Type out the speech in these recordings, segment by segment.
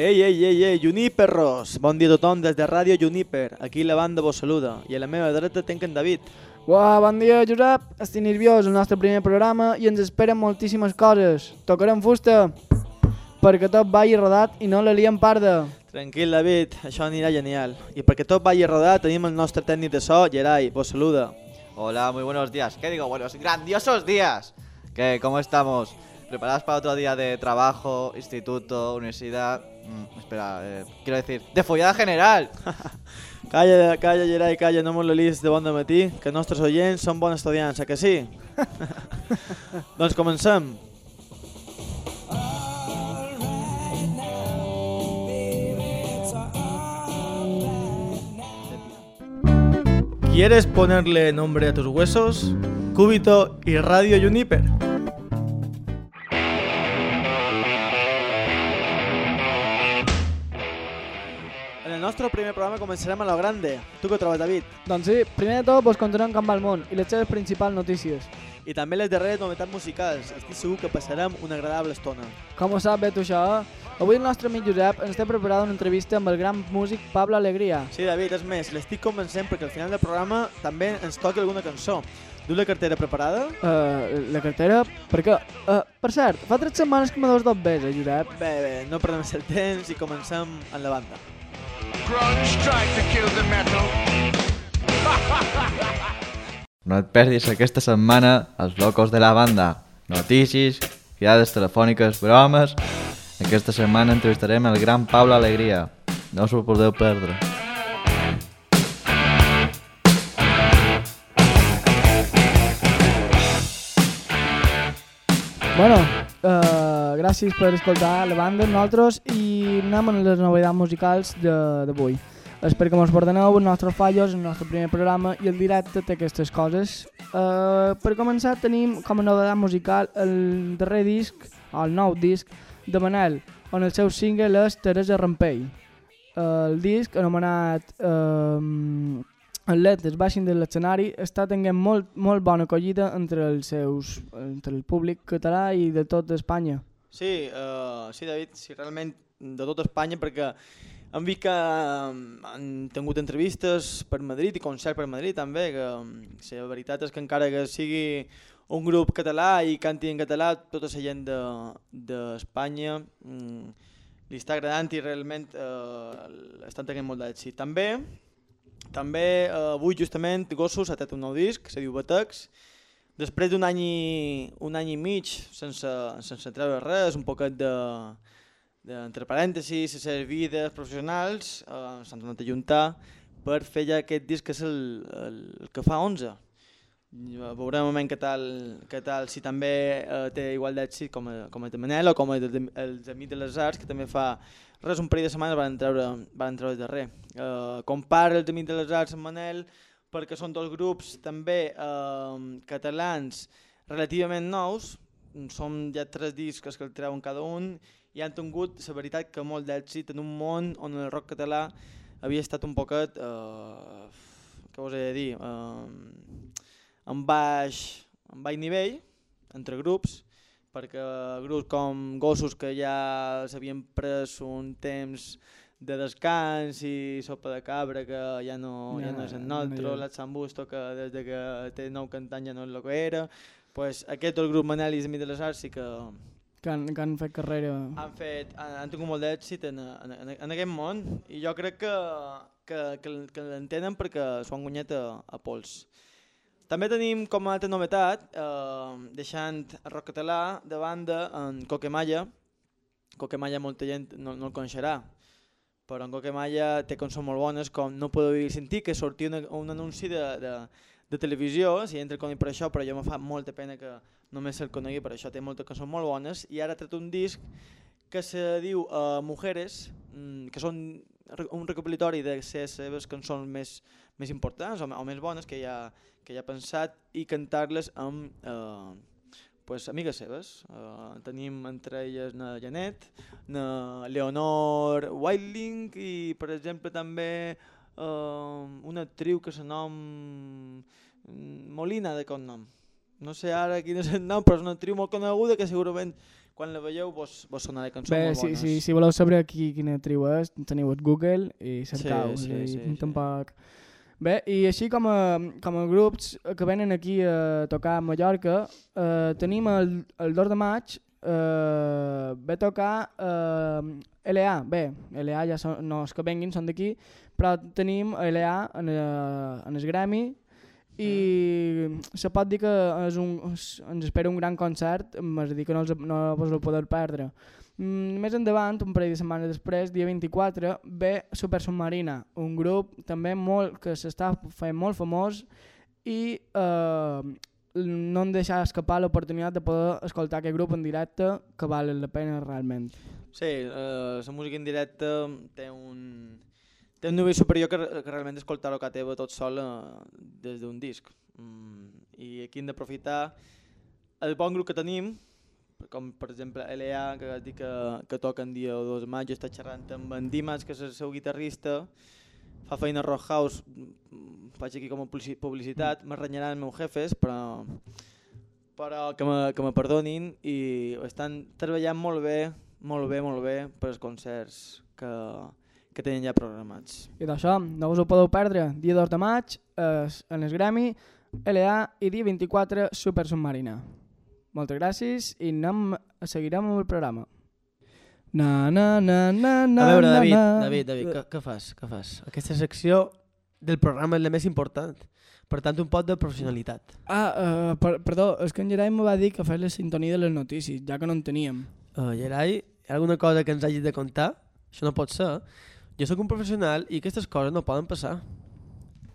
Ei, ei, ei, ei, Juniperros! Bon dia a tothom des de Ràdio Juniper. Aquí la banda vos saluda. I a la meva dreta tenc en David. Uau, bon dia, Josep. Estic nerviós, el nostre primer programa i ens esperen moltíssimes coses. Tocarem fusta perquè tot vagi rodat i no la liem parda. Tranquil, David, això anirà genial. I perquè tot vagi rodat tenim el nostre tècnic de so, Gerai, vos saluda. Hola, muy buenos días. ¿Qué digo? Buenos, grandiosos días. ¿Qué, ¿Cómo estamos? ¿Preparados para otro día de trabajo, instituto, universidad? Mm, espera, eh, quiero decir, de follada general. Calla, calla, Gerai, calla, no mos la liis de bon matí, que els nostres oients són bons estudiants, eh que sí? doncs comencem. ¿Quieres ponerle nombre a tus huesos? Cúbito y Radio Juniper. Nostre primer programa començarem a lo grande. Tu què trobes, David? Doncs sí, primer de tot vos contarem com va el món i les seves principals notícies. I també les darreres novetats musicals. Estic segur que passarem una agradable estona. Com ho sap bé tu això, eh? Avui el nostre amic Josep ens té preparada una entrevista amb el gran músic Pablo Alegria. Sí, David, és més, l'estic convencent perquè al final del programa també ens toca alguna cançó. Du la cartera preparada? Uh, la cartera, per què? Uh, per cert, fa tres setmanes que me dos dos bes, eh, Josep? Bé, bé, no perdem el temps i comencem amb la banda. No et perdis aquesta setmana els locos de la banda. Notícies, criades telefòniques, bromes... Aquesta setmana entrevistarem el gran Pablo Alegria. No us ho podeu perdre. Bueno, uh, gràcies per escoltar la banda, nosaltres, i anem amb les novetats musicals d'avui. Espero que mos perdoneu els nostres fallos, el nostre primer programa i el directe té aquestes coses. Uh, per començar tenim com a novetat musical el darrer disc, el nou disc, de Manel, on el seu single és Teresa Rampell. Uh, el disc, anomenat uh, Atletes baixin de l'escenari, està tenint molt, molt bona acollida entre els seus, entre el públic català i de tot Espanya. Sí, uh, sí, David, sí, realment de tot Espanya perquè hem vist que um, han tingut entrevistes per Madrid i concert per Madrid també, que sí, la veritat és que encara que sigui un grup català i canti en català, tota la gent de- d'Espanya de, mm, li està agradant i realment eh, estan tenint molt d'èxit. També, també eh, avui justament Gossos ha tret un nou disc, se diu Batex, després d'un any, un any i mig sense, sense treure res, un poquet de, de entre parèntesis, les seves vides professionals, eh, s'han tornat a juntar per fer ja aquest disc que és el, el, el que fa 11. Ja Veurem moment què tal, què tal si també eh, té igual d'èxit com, com el de Manel o com el de, els Amics de les Arts, que també fa res, un parell de setmanes van treure, van treure el darrer. Eh, compara els Amics de les Arts amb Manel perquè són dos grups també eh, catalans relativament nous, són ja tres discs que el treuen cada un i han tingut, la veritat, que molt d'èxit en un món on el rock català havia estat un poquet, eh, què us he de dir, eh, en baix, en baix nivell, entre grups, perquè grups com Gossos que ja s'havien pres un temps de descans i sopa de cabra que ja no, ja, Ja, no és el no nostre, hi ha. l'At Sant Busto que des de que té nou cantant ja no és el que era, pues aquest el grup Manel i de les Arts sí que que han, que han fet carrera. han, fet, han, han tingut molt d'èxit en, en, en, en aquest món i jo crec que, que, que, que l'entenen perquè s'ho han guanyat a, a pols. També tenim com a altra novetat, eh, deixant el rock català de banda en Coquemalla. Coquemalla molta gent no, no el coneixerà, però en Coquemalla té cançons molt bones com No puedo vivir sin ti, que sortia una, un anunci de, de, de televisió, si entra el conec per això, però jo me fa molta pena que només se'l conegui per això, té moltes cançons molt bones, i ara ha tret un disc que se diu uh, Mujeres, mm, que són un recopilatori de les seves cançons més, més importants o, o més bones que ja, que ja ha pensat i cantar-les amb eh, pues, amigues seves. Uh, tenim entre elles na Janet, na Leonor Whiteling i per exemple també uh, una actriu que se nom mm, Molina de cognom no sé ara quin és el nom, però és una trio molt coneguda que segurament quan la veieu vos, vos sonarà cançons Bé, molt bones. si, si voleu saber qui, quina tribu és, teniu el Google i cercau. Sí, sí, sí, sí. tampoc... Bé, i així com a, com a grups que venen aquí a tocar a Mallorca, eh, tenim el, el 2 de maig, eh, ve tocar eh, LA. Bé, LA ja són, no és que venguin, són d'aquí, però tenim LA en, eh, en el Grammy i se pot dir que és un, ens espera un gran concert, és a dir que no, els, no vos el podeu perdre. Mm, més endavant, un parell de setmanes després, dia 24, ve Super Submarina, un grup també molt que s'està fent molt famós i eh, no hem deixat escapar l'oportunitat de poder escoltar aquest grup en directe que val la pena realment. Sí, eh, la música en directe té un, té un nivell superior que, que realment escoltar-ho a teva tot sol eh, des d'un disc. Mm, I aquí hem d'aprofitar el bon grup que tenim, com per exemple L.A., que has dit que, que toca en dia 2 de maig, estic xerrant amb en Dimas, que és el seu guitarrista, fa feina a Rock House, faig aquí com a publici- publicitat, me renyaran els meus jefes, però, però que me, que me perdonin i estan treballant molt bé, molt bé, molt bé per als concerts que, que tenen ja programats. I d'això, no us ho podeu perdre. Dia 2 de maig, eh, en el Grammy, LA i dia 24, Super Submarina. Moltes gràcies i anem, seguirem amb el programa. Na, na, na, na, na, A veure, na, David, na. David, David, què, què fas? Què fas? Aquesta secció del programa és la més important. Per tant, un pot de professionalitat. Ah, uh, per, perdó, és que en Gerai me va dir que fes la sintonia de les notícies, ja que no en teníem. Uh, Gerai, hi ha alguna cosa que ens hagis de contar? Això no pot ser. Jo sóc un professional i aquestes coses no poden passar.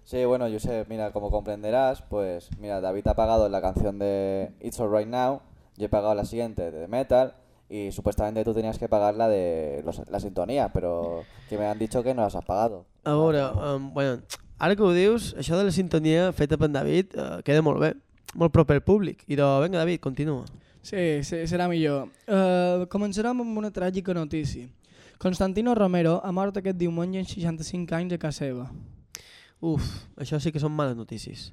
Sí, bueno, yo sé, mira, como comprenderás, pues mira, David ha pagado la canción de It's Alright Now, yo he pagado la siguiente de Metal y supuestamente tú tenías que pagar la de los- la sintonía, pero que me han dicho que no las has pagado. A veure, um, bueno, ara que ho dius, això de la sintonia feta per en David uh, queda molt bé, molt proper al públic. I de, vinga, David, continua. Sí, sí serà millor. Uh, començarem amb una tràgica notícia. Constantino Romero ha mort aquest diumenge en 65 anys a casa seva. Uf, això sí que són males notícies.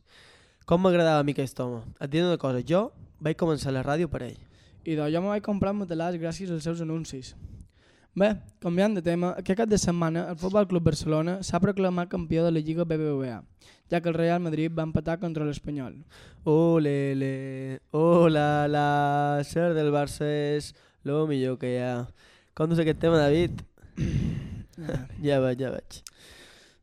Com m'agradava a mi aquest home. Et diré una cosa, jo vaig començar la ràdio per ell. I doncs jo me vaig comprar matalàs gràcies als seus anuncis. Bé, canviant de tema, aquest cap de setmana el Futbol Club Barcelona s'ha proclamat campió de la Lliga BBVA, ja que el Real Madrid va empatar contra l'Espanyol. Ole, le, oh, la, ser del Barça és lo millor que hi ha. Com dius aquest tema, David? ja veig, ja veig.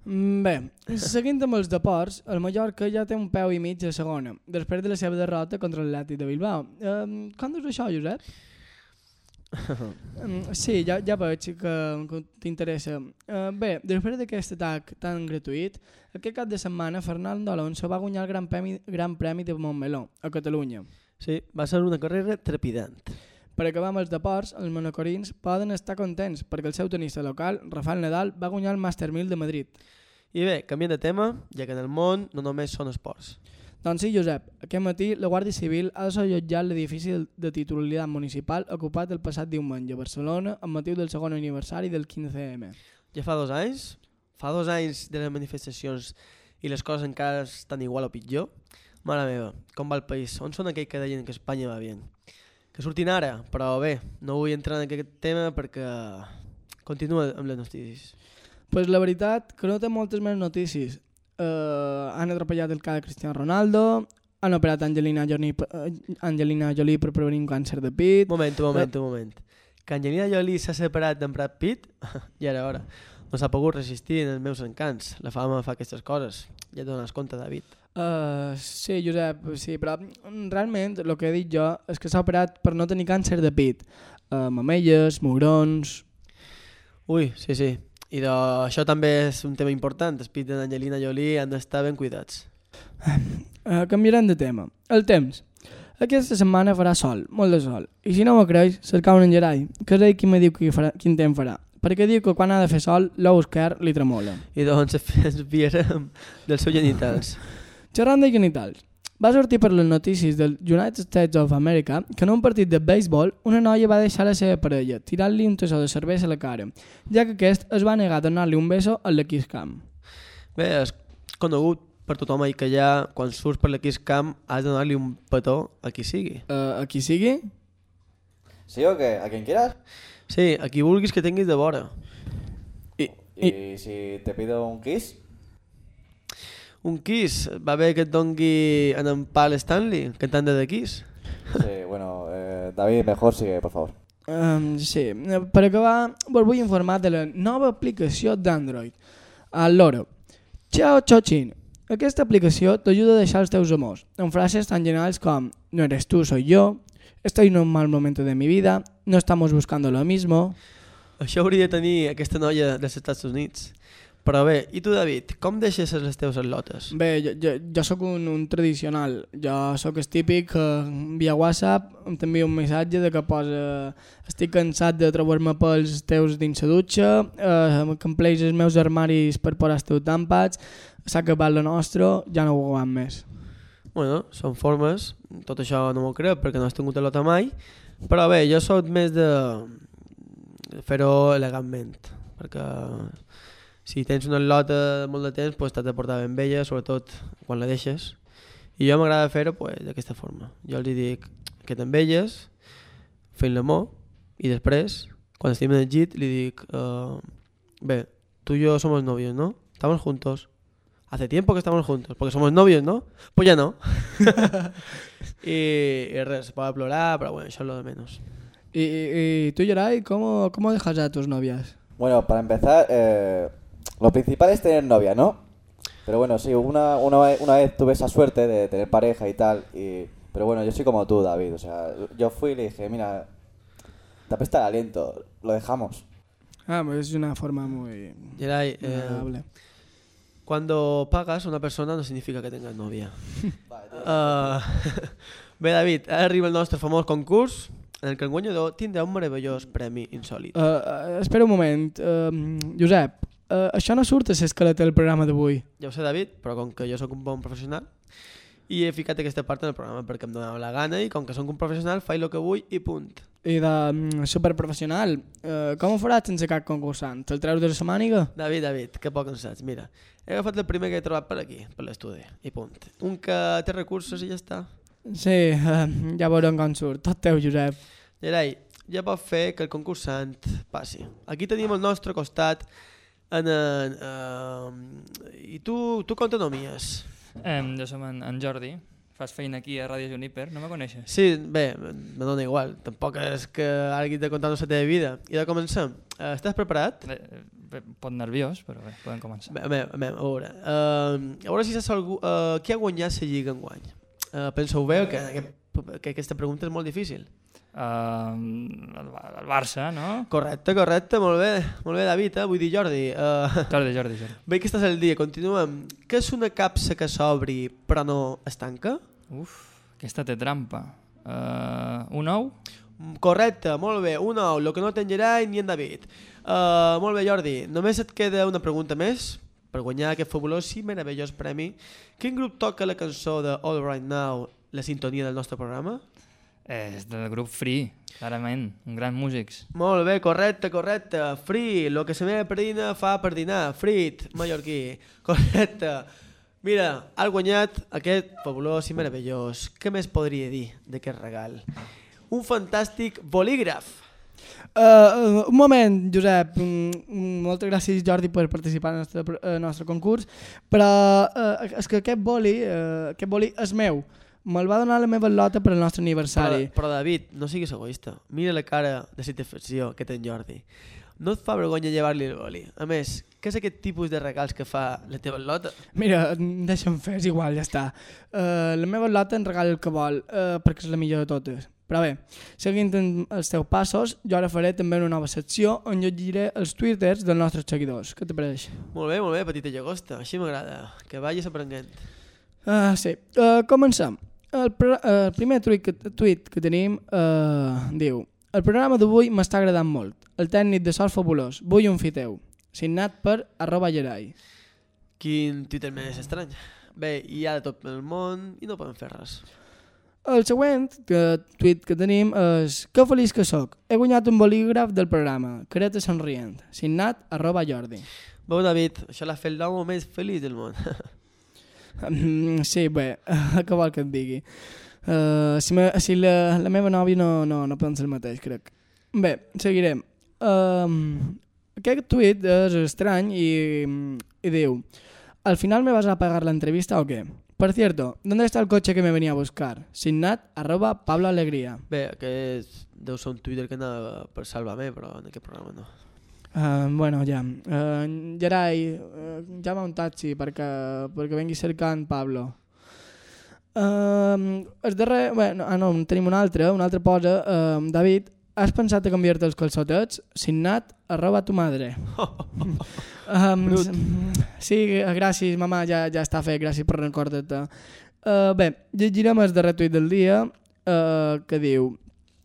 Mm, Bé, seguint amb els deports, el Mallorca ja té un peu i mig a segona, després de la seva derrota contra l'Atlètic de Bilbao. Um, com dius això, Josep? Mm, sí, ja, ja veig que, que t'interessa. Uh, bé, després d'aquest atac tan gratuït, aquest cap de setmana Fernando Alonso va guanyar el Gran Premi, Gran Premi de Montmeló, a Catalunya. Sí, va ser una carrera trepidant. Per acabar amb els deports, els monocorins poden estar contents perquè el seu tenista local, Rafael Nadal, va guanyar el Master 1000 de Madrid. I bé, canviant de tema, ja que en el món no només són esports. Doncs sí, Josep, aquest matí la Guàrdia Civil ha desallotjat l'edifici de- de titularitat municipal ocupat el passat diumenge a Barcelona amb motiu del segon aniversari del 15M. Ja fa dos anys, fa dos anys de les manifestacions i les coses encara estan igual o pitjor. Mare meva, com va el país? On són aquells que deien que Espanya va bé? Que surtin ara, però bé, no vull entrar en aquest tema perquè continua amb les notícies. pues la veritat que no té moltes més notícies. Uh, han atrapallat el cas de Cristiano Ronaldo, han operat Angelina Jolie, uh, Angelina Jolie per prevenir un càncer de pit, Moment, un moment, un moment. Que Angelina Jolie s'ha separat d'en Brad Pitt, i ara, ara, no s'ha pogut resistir en els meus encants. La fama fa aquestes coses. Ja et dones compte, David. Uh, sí, Josep, sí, però mm, realment el que he dit jo és que s'ha operat per no tenir càncer de pit. Uh, mamelles, mugrons... Ui, sí, sí. I de, això també és un tema important. Els pits d'Angelina Jolie han d'estar ben cuidats. Uh, canviarem de tema. El temps. Aquesta setmana farà sol, molt de sol. I si no m'ho creus, cercau un engerai, que és ell qui me diu qui farà, quin temps farà. Perquè diu que quan ha de fer sol, l'ou esquerr li tremola. I doncs ens fiarem dels seus genitals. Xerrant de genitals. Va sortir per les notícies del United States of America que en un partit de béisbol una noia va deixar la seva parella tirant-li un tassó de cervesa a la cara, ja que aquest es va negar a donar-li un beso al l'X Camp. Bé, és conegut per tothom ahir que ja, quan surts per l'X Camp, has de donar-li un petó a qui sigui. Uh, a qui sigui? ¿Sí o qué? ¿A quien quieras? Sí, a qui vulguis que tinguis de vora. I, ¿Y si te pido un kiss? Un Kiss, va bé que et dongui en en Pal Stanley, cantant de The Kiss. Sí, bueno, eh, David, mejor sigue, por favor. Um, sí, per acabar, vos vull informar de la nova aplicació d'Android, el Loro. Ciao, Chochin. Aquesta aplicació t'ajuda a deixar els teus amors, amb frases tan generals com no eres tú, soy yo, estoy en un mal momento de mi vida, no estamos buscando lo mismo... Això hauria de tenir aquesta noia dels Estats Units. Però bé, i tu, David, com deixes les teves atlotes? Bé, jo, jo, jo sóc un, un tradicional. Jo sóc el típic que via WhatsApp em t'envia un missatge de que posa estic cansat de trobar-me pels teus dins la dutxa, eh, que em pleix els meus armaris per posar els teus tàmpats, s'ha acabat lo nostre, ja no ho aguant més. Bueno, són formes, tot això no m'ho crec perquè no has tingut atota mai, però bé, jo sóc més de fer-ho elegantment, perquè si tens una lota molt de temps, pues, t'has de portar ben vella, sobretot quan la deixes. I jo m'agrada fer-ho pues, d'aquesta forma. Jo els dic que t'envelles, fent l'amor, i després, quan estem en el llit, li dic uh, bé, tú y yo somos novios, ¿no? Estamos juntos. Hace tiempo que estamos juntos, porque somos novios, ¿no? Pues ya no. y, y res, se puede plorar, pero bueno, eso es lo de menos. I, i, i tu, Gerai, com, com dejas a tus novias? Bueno, para empezar, eh, lo principal es tener novia, ¿no? Pero bueno, sí, una, una, vez- una vez tuve esa suerte de tener pareja y tal, y, pero bueno, yo soy como tú, David, o sea, yo fui y le dije, mira, te apesta el aliento, lo dejamos. Ah, pues és una forma muy Gerai, eh, agradable. cuando pagas a una persona no significa que tengas novia. Uh, bé, David, ara arriba el nostre famós concurs en el que el guanyador tindrà un meravellós premi insòlid. Uh, uh, espera un moment. Uh, Josep, uh, això no surt a l'escalet del programa d'avui. Ja ho sé, David, però com que jo sóc un bon professional i he ficat aquesta part en el programa perquè em donava la gana i com que sóc un professional faig el que vull i punt. I de um, superprofessional, uh, com ho faràs sense cap concursant? Te'l treus de la màniga? David, David, que poc en saps. Mira, he agafat el primer que he trobat per aquí, per l'estudi, i punt. Un que té recursos i ja està. Sí, uh, ja veurem com surt. Tot teu, Josep. Gerai, ja pot fer que el concursant passi. Aquí tenim al nostre costat en, en, uh, i tu, tu com t'anomies? Eh, jo som en, en Jordi, fas feina aquí a Ràdio Juniper, no me coneixes? Sí, bé, me dona igual. Tampoc és que hagi de contar la teva vida. I de començar. Uh, estàs preparat? Bé, bé, pot nerviós, però bé, podem començar. Bé, bé, bé, a veure. Uh, a veure si saps algú... Uh, qui ha guanyat la Lliga enguany? Uh, penseu bé que, que, que aquesta pregunta és molt difícil. Uh, Barça, no? Correcte, correcte, molt bé. Molt bé, David, eh? vull dir Jordi. Uh, Jordi, Jordi, Jordi. Bé que estàs al dia, continuem. Què és una capsa que s'obri però no es tanca? Uf, aquesta té trampa. Uh, un ou? Mm, Correcte, molt bé, un ou, el que no té en Gerai ni en David. Uh, molt bé, Jordi, només et queda una pregunta més per guanyar aquest fabulós i meravellós premi. Quin grup toca la cançó de All Right Now, la sintonia del nostre programa? És del grup Free, clarament, un gran músics. Molt bé, correcte, correcte. Free, lo que se meva per dinar fa per dinar. Frit, mallorquí. Correcte. Mira, has guanyat aquest fabulós i meravellós. Què més podria dir d'aquest regal? Un fantàstic bolígraf. Uh, un moment, Josep. Mm, mm, moltes gràcies, Jordi, per participar en el nostre, eh, nostre concurs. Però uh, és que aquest boli, uh, aquest boli és meu. Me'l va donar la meva lota per al nostre Però, aniversari. però David, no siguis egoista. Mira la cara de satisfacció que té en Jordi. No et fa vergonya llevar-li el boli. A més, què és aquest tipus de regals que fa la teva lota? Mira, deixa'm fer, és igual, ja està. Uh, la meva lota en regala el que vol, uh, perquè és la millor de totes. Però bé, seguint els teus passos, jo ara faré també una nova secció on jo llegiré els twitters dels nostres seguidors. Què te pareix? Molt bé, molt bé, petita llagosta. Així m'agrada. Que vagis aprenent. Uh, sí, uh, comencem. El, el primer tuit que, tuit que tenim uh, diu El programa d'avui m'està agradant molt. El tècnic de sol fabulós. Vull un fiteu. Signat per arroba gerai. Quin Twitter més estrany. Bé, hi ha de tot el món i no podem fer res. El següent que, tuit que tenim és Que feliç que sóc. He guanyat un bolígraf del programa. Careta somrient. Signat arroba Jordi. Veu, David, això l'ha fet l'home més feliç del món. Sí, bé, què vol que et digui? Uh, si me, si la, la meva nòvia no, no, no pensa el mateix, crec. Bé, seguirem. Um, aquest tuit és estrany i, i diu Al final me vas a pagar la entrevista o qué? Por cierto, ¿dónde está el coche que me venía a buscar? Sinnat, arroba Pablo Alegría. Bé, aquest deu ser un Twitter que anava per salvar-me, però en aquest programa no. Uh, bueno, ja. Uh, Gerai, uh, llama un taxi perquè, perquè vengui cercant Pablo. Uh, el darrer... Bueno, ah, no, en tenim un altre, un altre posa. Uh, David, has pensat a canviar-te els calçotets? Signat, arroba tu madre. um, sí, gràcies, mama, ja, ja està fet, gràcies per recordar-te. Uh, bé, llegirem el darrer tuit del dia, uh, que diu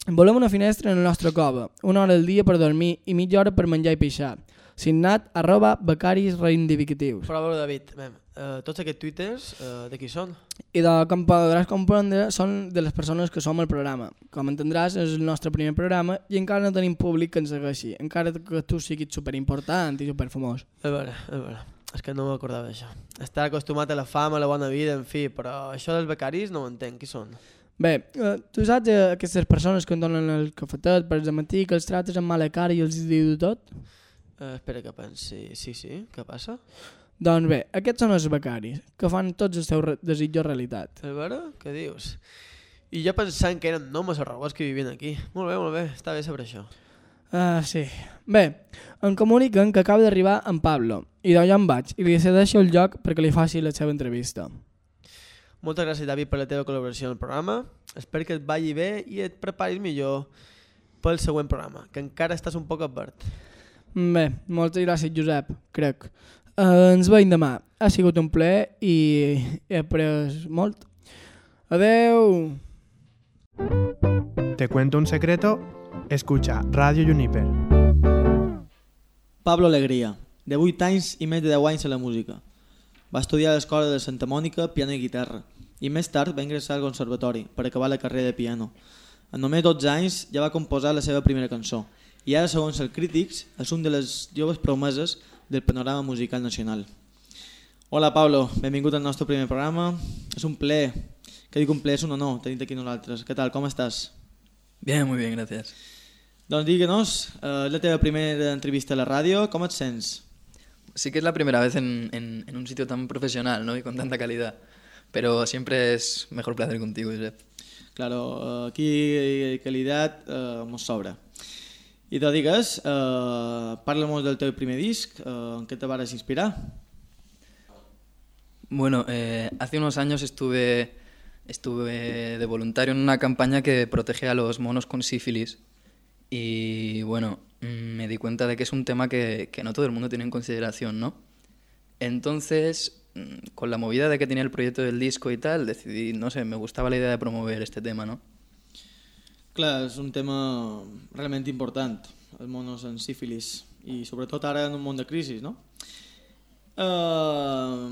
Volem una finestra en la nostra cova, una hora al dia per dormir i mitja hora per menjar i pixar. Signat, arroba, becaris reivindicatius. Però a veure, David, mem, uh, tots aquests twitters, uh, de qui són? I de, com podràs comprendre, són de les persones que som al programa. Com entendràs, és el nostre primer programa i encara no tenim públic que ens segueixi, encara que tu siguis superimportant i superfamós. A veure, a veure, és que no m'acordava d'això. Estar acostumat a la fama, a la bona vida, en fi, però això dels becaris no ho entenc, qui són? Bé, eh, tu saps eh, aquestes persones que et donen el cafetet per matí, que els trates amb mala cara i els diu tot? Uh, espera que pensi, sí, sí, què passa? Doncs bé, aquests són els becaris, que fan tots els seus desitjos realitat. A veure, què dius? I jo pensant que eren nomes o robots que vivien aquí. Molt bé, molt bé, està bé saber això. Ah, sí. Bé, em comuniquen que acaba d'arribar en Pablo, i d'allà em vaig, i li cedeixo el lloc perquè li faci la seva entrevista. Moltes gràcies, David, per la teva col·laboració en el programa. Espero que et vagi bé i et preparis millor pel següent programa, que encara estàs un poc verd. Bé, moltes gràcies, Josep, crec. Uh, ens veiem demà. Ha sigut un plaer i he après molt. Adeu! ¿Te cuento un secreto? Escucha Radio Juniper. Pablo Alegria, de 8 anys i més de 10 anys a la música. Va estudiar a l'escola de Santa Mònica piano i guitarra i més tard va ingressar al conservatori per acabar la carrera de piano. En només 12 anys ja va composar la seva primera cançó i ara, segons els crítics, és un de les joves promeses del panorama musical nacional. Hola Pablo, benvingut al nostre primer programa. És un ple, que dic un ple, és un honor tenir-te aquí nosaltres. Què tal, com estàs? Bien, muy bien, gracias. Doncs díganos, eh, és la teva primera entrevista a la ràdio, com et sents? Sí que es la primera vez en, en- en un sitio tan profesional ¿no? y con tanta calidad, pero siempre es mejor placer contigo, Josep. Claro, eh, aquí calidad eh, mos sobra. I te digues, eh, parla'm del teu primer disc, eh, en què te vares inspirar? Bueno, eh, hace unos años estuve, estuve de voluntario en una campaña que protege a los monos con sífilis y bueno, mm, me di cuenta de que es un tema que, que no todo el mundo tiene en consideración, ¿no? Entonces, con la movida de que tenía el proyecto del disco y tal, decidí, no sé, me gustaba la idea de promover este tema, ¿no? Clar, és un tema realment important, els monos en sífilis, i sobretot ara en un món de crisi, no? Eh,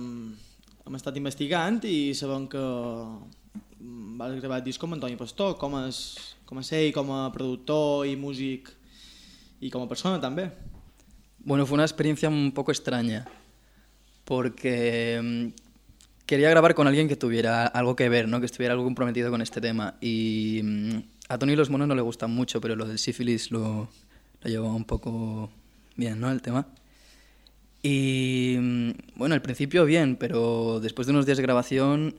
hem estat investigant i sabem que mm, vas gravar el disc amb Antoni Pastor, com és, com és ell, com a productor i músic, i com a persona també. Bueno, fue una experiencia un poco extraña, porque mm, quería grabar con alguien que tuviera algo que ver, ¿no? que estuviera algo comprometido con este tema. Y mm, a Tony los monos no le gustan mucho, pero lo del sífilis lo, lo llevaba un poco bien, ¿no? El tema. Y mm, bueno, al principio bien, pero después de unos días de grabación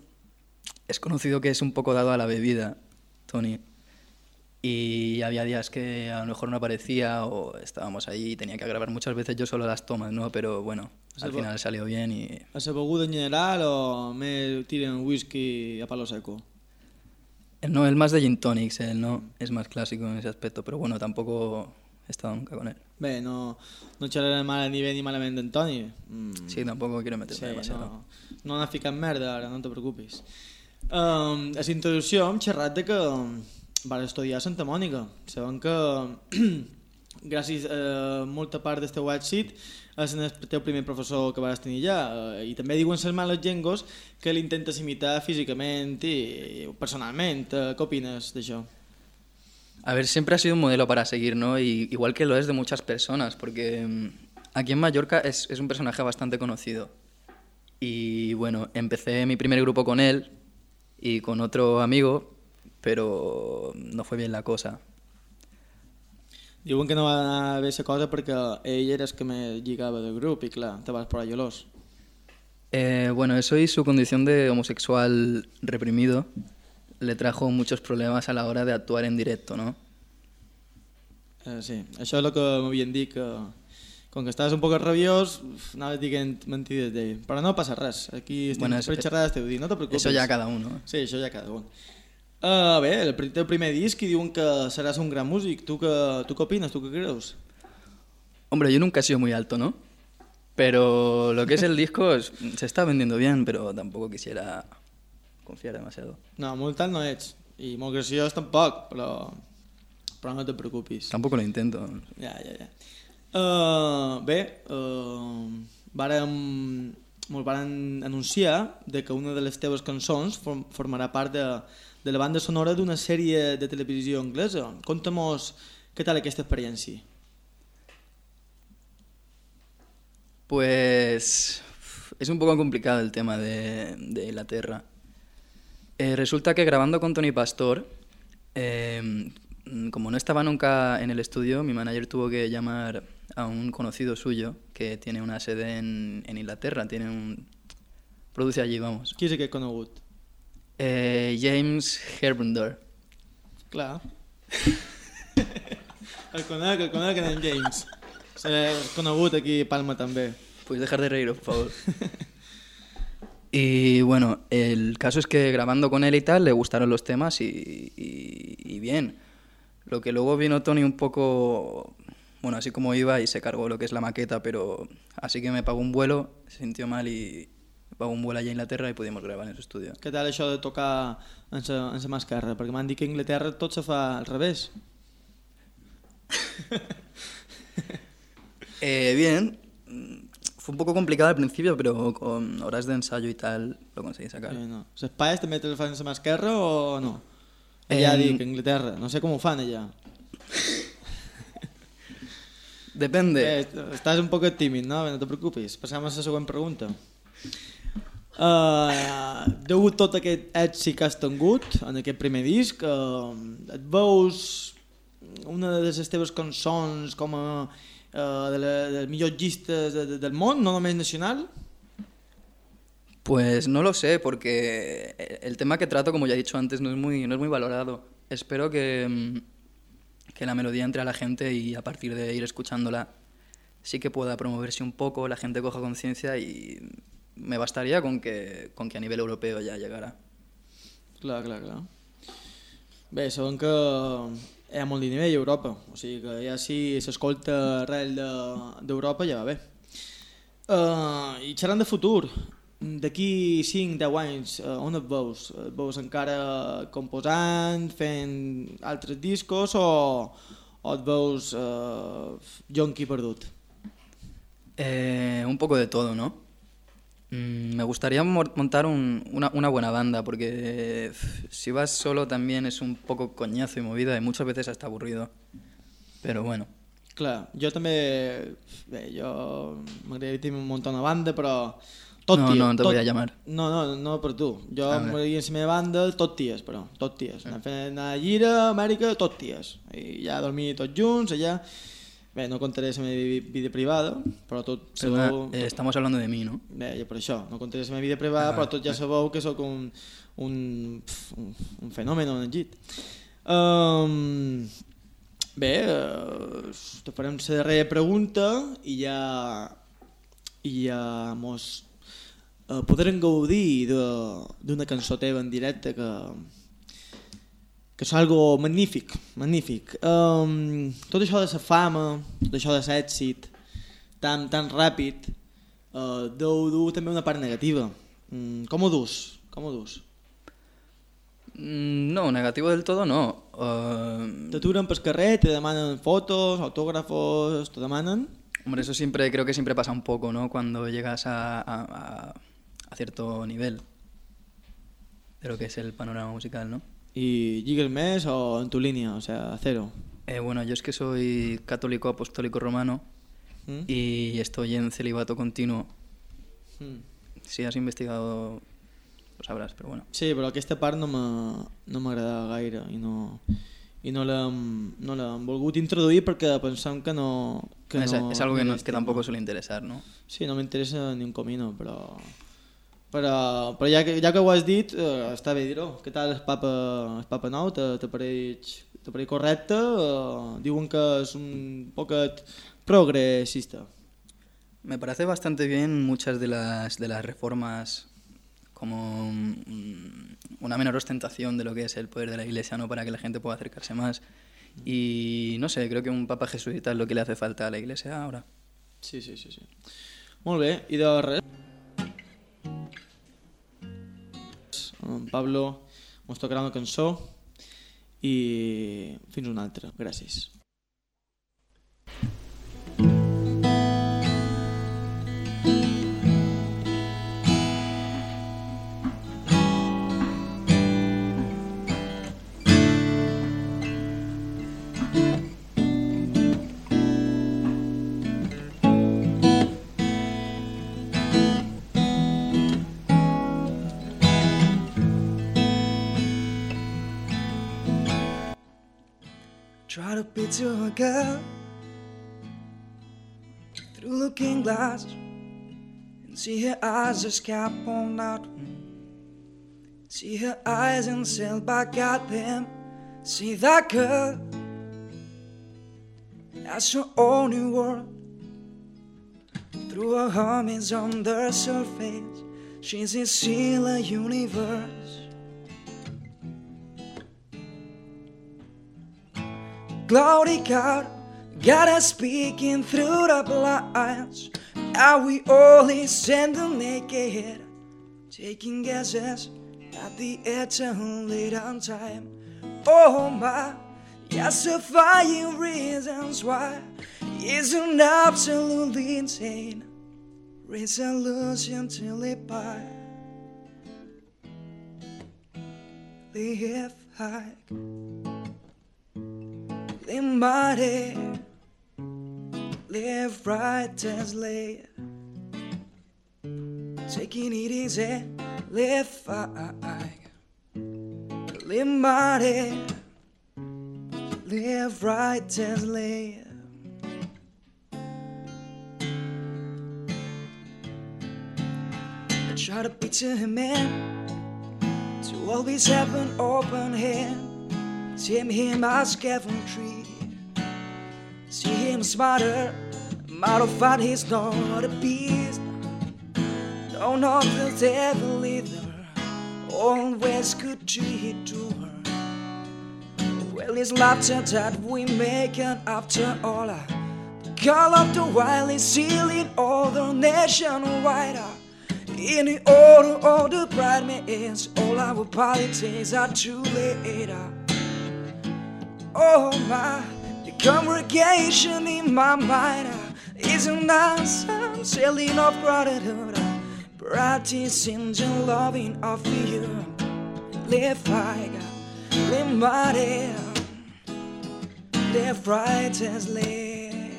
es conocido que es un poco dado a la bebida, Tony. Y había días que a lo mejor no aparecía o estábamos ahí y tenía que grabar muchas veces yo solo las tomas, ¿no? Pero bueno, al final salió bien y la beguda en general o més tiren whisky a palo seco? no, el más de gin tonics, él no, es más clásico en ese aspecto, pero bueno, tampoco he estado nunca con él. Bé, no, no xerrarem ara ni bé ni malament d'Antoni. Mm, Sí, tampoco quiero meterme sí, demasiado. no, no anar ficant merda ara, no te preocupis. Um, a la introducció hem xerrat de que vas estudiar a Santa Mònica. Sabem que gràcies a molta part del teu èxit és el teu primer professor que vas tenir allà eh, i també diuen les males llengües que l'intentes imitar físicament i personalment. Eh, Què opines d'això? A ver, siempre ha sido un modelo para seguir, ¿no? Y, igual que lo es de muchas personas, porque mm, aquí en Mallorca es, es un personaje bastante conocido. Y bueno, empecé mi primer grupo con él y con otro amigo, pero no fue bien la cosa. Diuen que no va anar bé la cosa perquè ell era el que me lligava del grup i clar, te vas por gelós. Eh, bueno, eso y su condición de homosexual reprimido le trajo muchos problemas a la hora de actuar en directo, ¿no? Eh, sí, això és el que m'havien dit, que com que estaves un poc rabiós, anaves dient mentides d'ell. Però no passa res, aquí estic Bueno, per xerrar esteu dient, no te preocupes. Eso ya cada uno. Sí, això ja cada un. Uh, bé, el teu primer disc i diuen que seràs un gran músic. Tu què, tu què opines? Tu què creus? Hombre, yo nunca he sido muy alto, ¿no? Pero lo que es el disco es- se está vendiendo bien, pero tampoco quisiera confiar demasiado. No, molt tant no ets. I molt graciós tampoc, però, però no te preocupis. Tampoco lo intento. Ja, ja, ja. Uh, bé, uh, vàrem, mos varen anunciar de que una de les teves cançons form, formarà part de, de la banda sonora d'una sèrie de televisió anglesa. Conta-mos què tal aquesta experiència. Pues es un poco complicado el tema de, de Inglaterra. Eh, resulta que grabando con Tony Pastor, eh, como no estaba nunca en el estudio, mi manager tuvo que llamar a un conocido suyo que tiene una sede en, en Inglaterra, tiene un produce allí, vamos. Qui és aquest conegut? Eh, James Herbender. Clar. el conec, el conec en James. És conegut aquí a Palma també. Puedes dejar de reír, por favor. y bueno, el caso es que grabando con él y tal, le gustaron los temas y, y- y bien. Lo que luego vino Tony un poco, bueno, así como iba y se cargó lo que es la maqueta, pero así que me pagó un vuelo, se sintió mal y pagó un vuelo allá a Inglaterra y pudimos grabar en su estudio. Què tal això de tocar en mà esquerra? Perquè m'han dit que a Anglaterra tot se fa al revés. Eh, bien, fue un poco complicado al principio, pero con horas de ensayo y tal lo conseguí sacar. Eh, no. Les paes també te fan mà esquerra o no? Allà Em, dic, a Anglaterra. No sé com ho fan allà. Depende. Eh, estàs un poc tímid, no? No te preocupis. Passam a la següent pregunta. Uh, degut tot aquest èxit que has tingut en aquest primer disc, uh, et veus una de les teves cançons com a uh, de, la, de les millors llistes de, de, del món, no només nacional? Pues no lo sé, porque el tema que trato, como ya he dicho antes, no es muy, no es muy valorado. Espero que, mm, que la melodía entre a la gente y a partir de ir escuchándola sí que pueda promoverse un poco, la gente coja conciencia y me bastaría con que, con que a nivel europeo ya llegara. Clar, clar, clar. Bé, sabem que hi ha molt de nivell a Europa, o sigui que ja si s'escolta arrel de- d'Europa ja va bé. Uh, I xerrant de futur, d'aquí 5-10 anys, uh, on et veus? Et veus encara composant, fent altres discos o, o et veus uh, jonqui perdut? Eh, un poco de todo, ¿no? Mm, Me gustaría montar un- una, una buena banda, porque pf, si vas solo también es un poco coñazo y movida y muchas veces hasta aburrido. Pero bueno. Clar, jo també... Bé, jo m'agradaria tenir un munt una banda, però... Tot No, ties, no, te tot... voy a llamar. No, no, no per tu. Jo m'agradaria la meva banda tot ties, però, tot ties. Anar fent anar a gira, Amèrica, tot ties. I ja dormir tots junts, allà... Bé, no contaré la meva vi- vida privada, però tot Perdona, sabeu... eh, estamos hablando de mí, ¿no? Bé, ja per això, no contaré la meva vida privada, Ah, però tots ja sabeu que sóc un, un, un, un fenomen en el llit. Um, bé, uh, te farem la darrera pregunta i ja, i ja mos uh, podrem gaudir de- d'una cançó teva en directe que, que és algo magnífic, magnífic. Um, tot això de la fama, tot això de l'èxit, tan, tan ràpid, uh, deu dur també una part negativa. Mm, com ho dus? Com ho dus? Mm, No, negativo del todo no. Eh, T'aturen pel carrer, te demanen fotos, autògrafos, te demanen... hombre, eso siempre, creo que siempre pasa un poco, ¿no? Cuando llegas a, a- a- a cierto nivel de lo que es el panorama musical, ¿no? I lligues més o en tu línia, o sea, cero. Eh, bueno, yo es que soy católico apostólico romano Mm? y estoy en celibato continuo. Mm. si has investigado lo sabrás, pero bueno. Sí, però aquesta part no m'ha- no m'agrada gaire i no, i no l'hem no volgut introduir perquè pensem que no... Que es, no es algo que, no- és que tema. tampoco suele interesar, ¿no? Sí, no m'interessa ni un comino, però... Però, però ja, que, ja que ho has dit, eh, està bé dir-ho. Què tal el papa, el papa nou? Te- T'apareix correcte? Eh, diuen que és un poquet progressista. Me parece bastante bien muchas de las, de las reformas como una menor ostentación de lo que es el poder de la iglesia, ¿no? Para que la gente pueda acercarse más. Y no sé, creo que un papa jesuita es lo que le hace falta a la iglesia ahora. Sí, sí, sí. sí. Molt bé, i de res? En Pablo ens tocarà una cançó i fins una altra. Gràcies. Try to picture a girl through looking glass and see her eyes just kept on out. See her eyes and sail back at them. See that girl. That's her only world. Through her hummies on the surface, she's a a universe. Cloudy God, God is speaking through the blinds. Are we all listen to naked, taking guesses at the late on time? Oh my, justifying reasons why isn't absolutely insane. Resolution to live by. Live high. Mighty, live late. Taking it easy, live fine. Mighty, live right late. I try to picture him in to always have an open hand. See him as Tree. See him smarter. Fact, he's not a beast. No, not the devil either. Always good to hit to her. Well, it's laughter that we make, and after all, uh, I call of the wild is sealing all the nationwide. Uh. In the order of the bright is all our politics are too late. Uh. Oh my, the congregation in my mind uh, is an answer, selling of gratitude, uh, practicing the loving of you. Live like, live mighty, live right as live,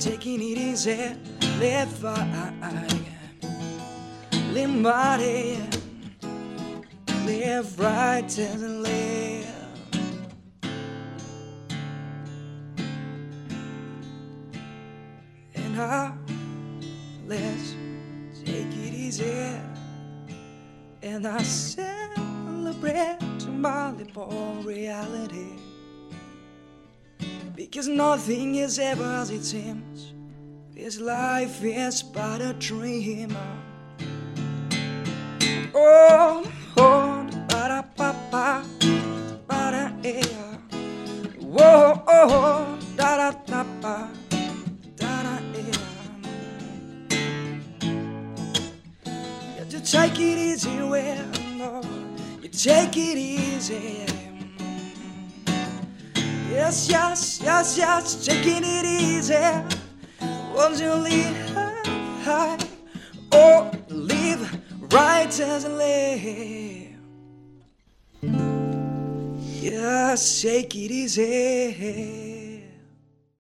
taking it easy, live like, live mighty, live right And let's take it easy. And I celebrate my little reality. Because nothing is ever as it seems. This life is but a dream. Oh, oh, ba da ba ba, ba da yeah. Whoa, oh, da da da ba, take it easy, well, no, you take it easy. Yes, yes, yes, yes, taking it easy. Won't you leave oh, high or live right as a live? Yes, take it easy.